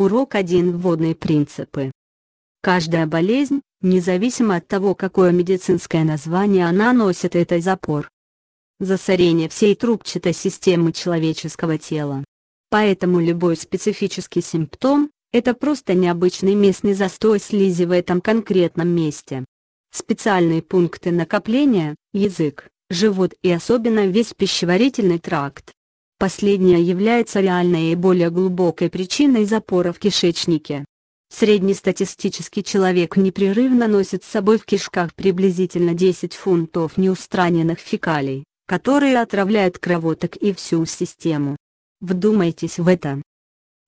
Урок 1 Вводные принципы. Каждая болезнь, независимо от того какое медицинское название она носит это запор. Засорение всей трубчатой системы человеческого тела. Поэтому любой специфический симптом – это просто необычный местный застой слизи в этом конкретном месте. Специальные пункты накопления – язык, живот и особенно весь пищеварительный тракт. Последняя является реальной и более глубокой причиной запора в кишечнике. Среднестатистический человек непрерывно носит с собой в кишках приблизительно 10 фунтов неустраненных фекалий, которые отравляют кровоток и всю систему. Вдумайтесь в это.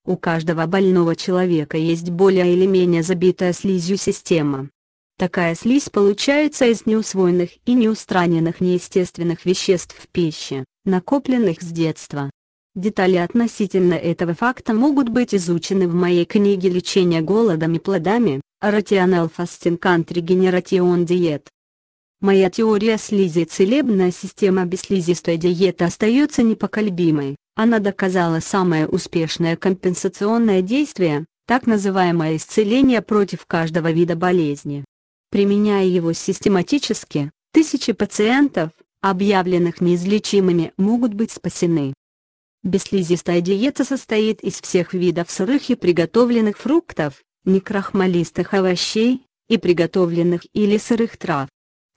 У каждого больного человека есть более или менее забитая слизью система. Такая слизь получается из неусвоенных и неустраненных неестественных веществ в пище, накопленных с детства. Детали относительно этого факта могут быть изучены в моей книге «Лечение голодом и плодами» Rational Fasting and Regeneration Diet. Моя теория слизи целебная система бесслизистой диеты остается непоколебимой. Она доказала самое успешное компенсационное действие, так называемое исцеление против каждого вида болезни. Применяя его систематически, тысячи пациентов, объявленных неизлечимыми, могут быть спасены. Бесслизистая диета состоит из всех видов сырых и приготовленных фруктов, некрахмалистых овощей, и приготовленных или сырых трав.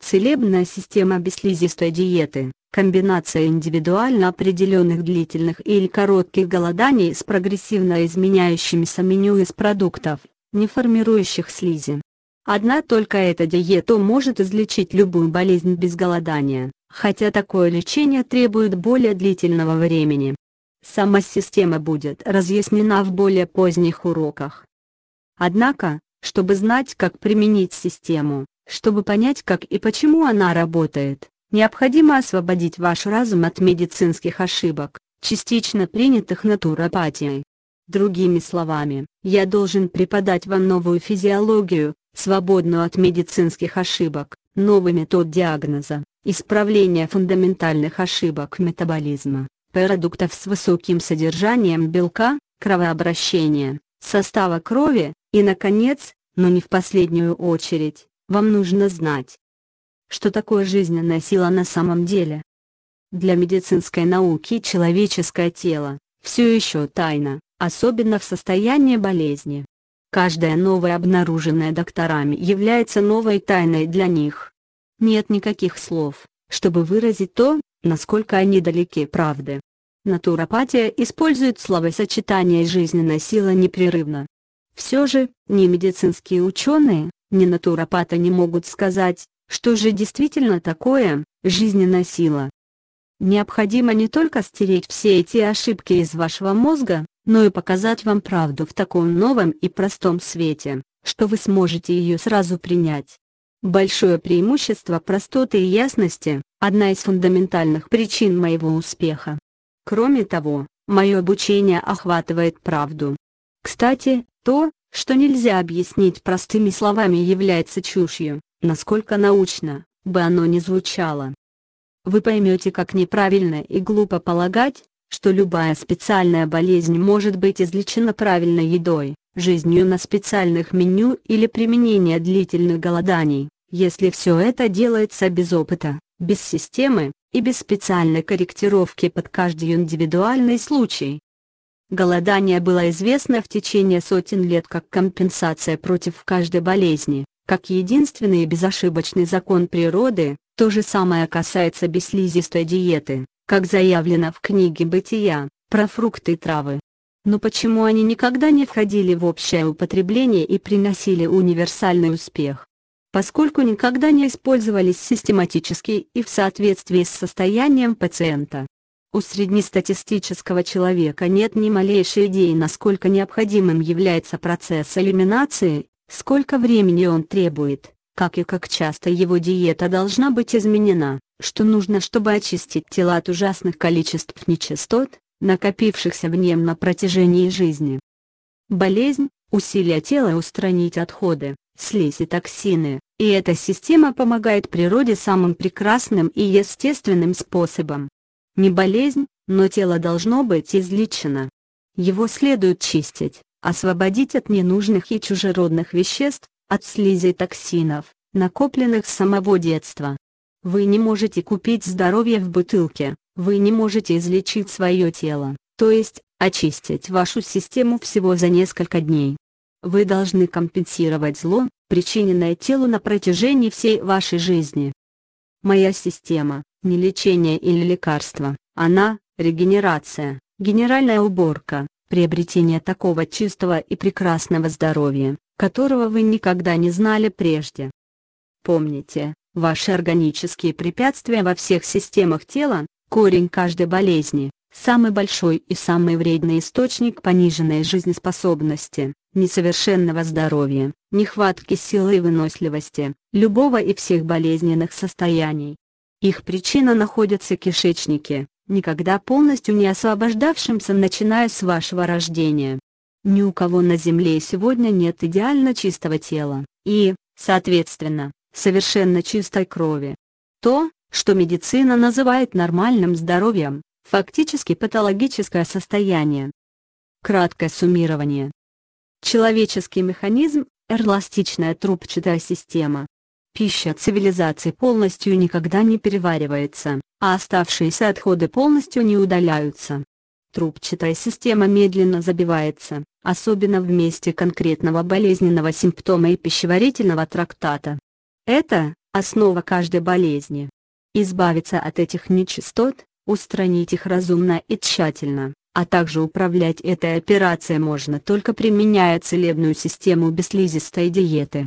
Целебная система бесслизистой диеты – комбинация индивидуально определенных длительных или коротких голоданий с прогрессивно изменяющимися меню из продуктов, не формирующих слизи. Одна только эта диета может излечить любую болезнь без голодания, хотя такое лечение требует более длительного времени. Сама система будет разъяснена в более поздних уроках. Однако, чтобы знать как применить систему, чтобы понять как и почему она работает, необходимо освободить ваш разум от медицинских ошибок, частично принятых натуропатией. Другими словами, я должен преподать вам новую физиологию, свободную от медицинских ошибок, новый метод диагноза, исправления фундаментальных ошибок метаболизма продуктов с высоким содержанием белка, кровообращения, состава крови, и наконец, но не в последнюю очередь, вам нужно знать, что такое жизненная сила на самом деле. Для медицинской науки человеческое тело – все еще тайна, особенно в состоянии болезни. Каждая новая обнаруженная докторами является новой тайной для них. Нет никаких слов, чтобы выразить то, насколько они далеки правды. Натуропатия использует словосочетание «жизненная сила» непрерывно. Все же, ни медицинские ученые, ни натуропаты не могут сказать, что же действительно такое жизненная сила. Необходимо не только стереть все эти ошибки из вашего мозга, но и показать вам правду в таком новом и простом свете, что вы сможете ее сразу принять. Большое преимущество простоты и ясности – одна из фундаментальных причин моего успеха. Кроме того, мое обучение охватывает правду. Кстати, то, что нельзя объяснить простыми словами является чушью, насколько научно, бы оно ни звучало. Вы поймете как неправильно и глупо полагать, что любая специальная болезнь может быть излечена правильной едой, жизнью на специальных меню или применение длительных голоданий, если все это делается без опыта, без системы, и без специальной корректировки под каждый индивидуальный случай. Голодание было известно в течение сотен лет как компенсация против каждой болезни, как единственный безошибочный закон природы, то же самое касается бесслизистой диеты, как заявлено в книге «Бытия», про фрукты и травы. Но почему они никогда не входили в общее употребление и приносили универсальный успех? Поскольку никогда не использовались систематически и в соответствии с состоянием пациента. У среднестатистического человека нет ни малейшей идеи насколько необходимым является процесс элиминации, сколько времени он требует, как и как часто его диета должна быть изменена, что нужно чтобы очистить тело от ужасных количеств нечистот, накопившихся в нем на протяжении жизни. Болезнь, усилия тела устранить отходы, слизь и токсины, и эта система помогает природе самым прекрасным и естественным способом. Не болезнь, но тело должно быть излечено. Его следует чистить, освободить от ненужных и чужеродных веществ, от слизи и токсинов, накопленных с самого детства. Вы не можете купить здоровье в бутылке, вы не можете излечить свое тело, то есть, очистить вашу систему всего за несколько дней. Вы должны компенсировать зло, причиненное телу на протяжении всей вашей жизни. Моя система, не лечение или лекарство, она – регенерация, генеральная уборка, приобретение такого чистого и прекрасного здоровья, которого вы никогда не знали прежде. Помните, ваши органические препятствия во всех системах тела – корень каждой болезни, самый большой и самый вредный источник пониженной жизнеспособности, несовершенного здоровья, нехватки силы и выносливости, любого и всех болезненных состояний. Их причина находится в кишечнике, никогда полностью не освобождавшимся начиная с вашего рождения. Ни у кого на Земле сегодня нет идеально чистого тела, и, соответственно, совершенно чистой крови. То, что медицина называет нормальным здоровьем, фактически патологическое состояние. Краткое суммирование. Человеческий механизм – эластичная трубчатая система. Пища цивилизации полностью никогда не переваривается, а оставшиеся отходы полностью не удаляются. Трубчатая система медленно забивается, особенно в месте конкретного болезненного симптома и пищеварительного трактата. Это – основа каждой болезни. Избавиться от этих нечистот, устранить их разумно и тщательно, а также управлять этой операцией можно только применяя целебную систему бесслизистой диеты.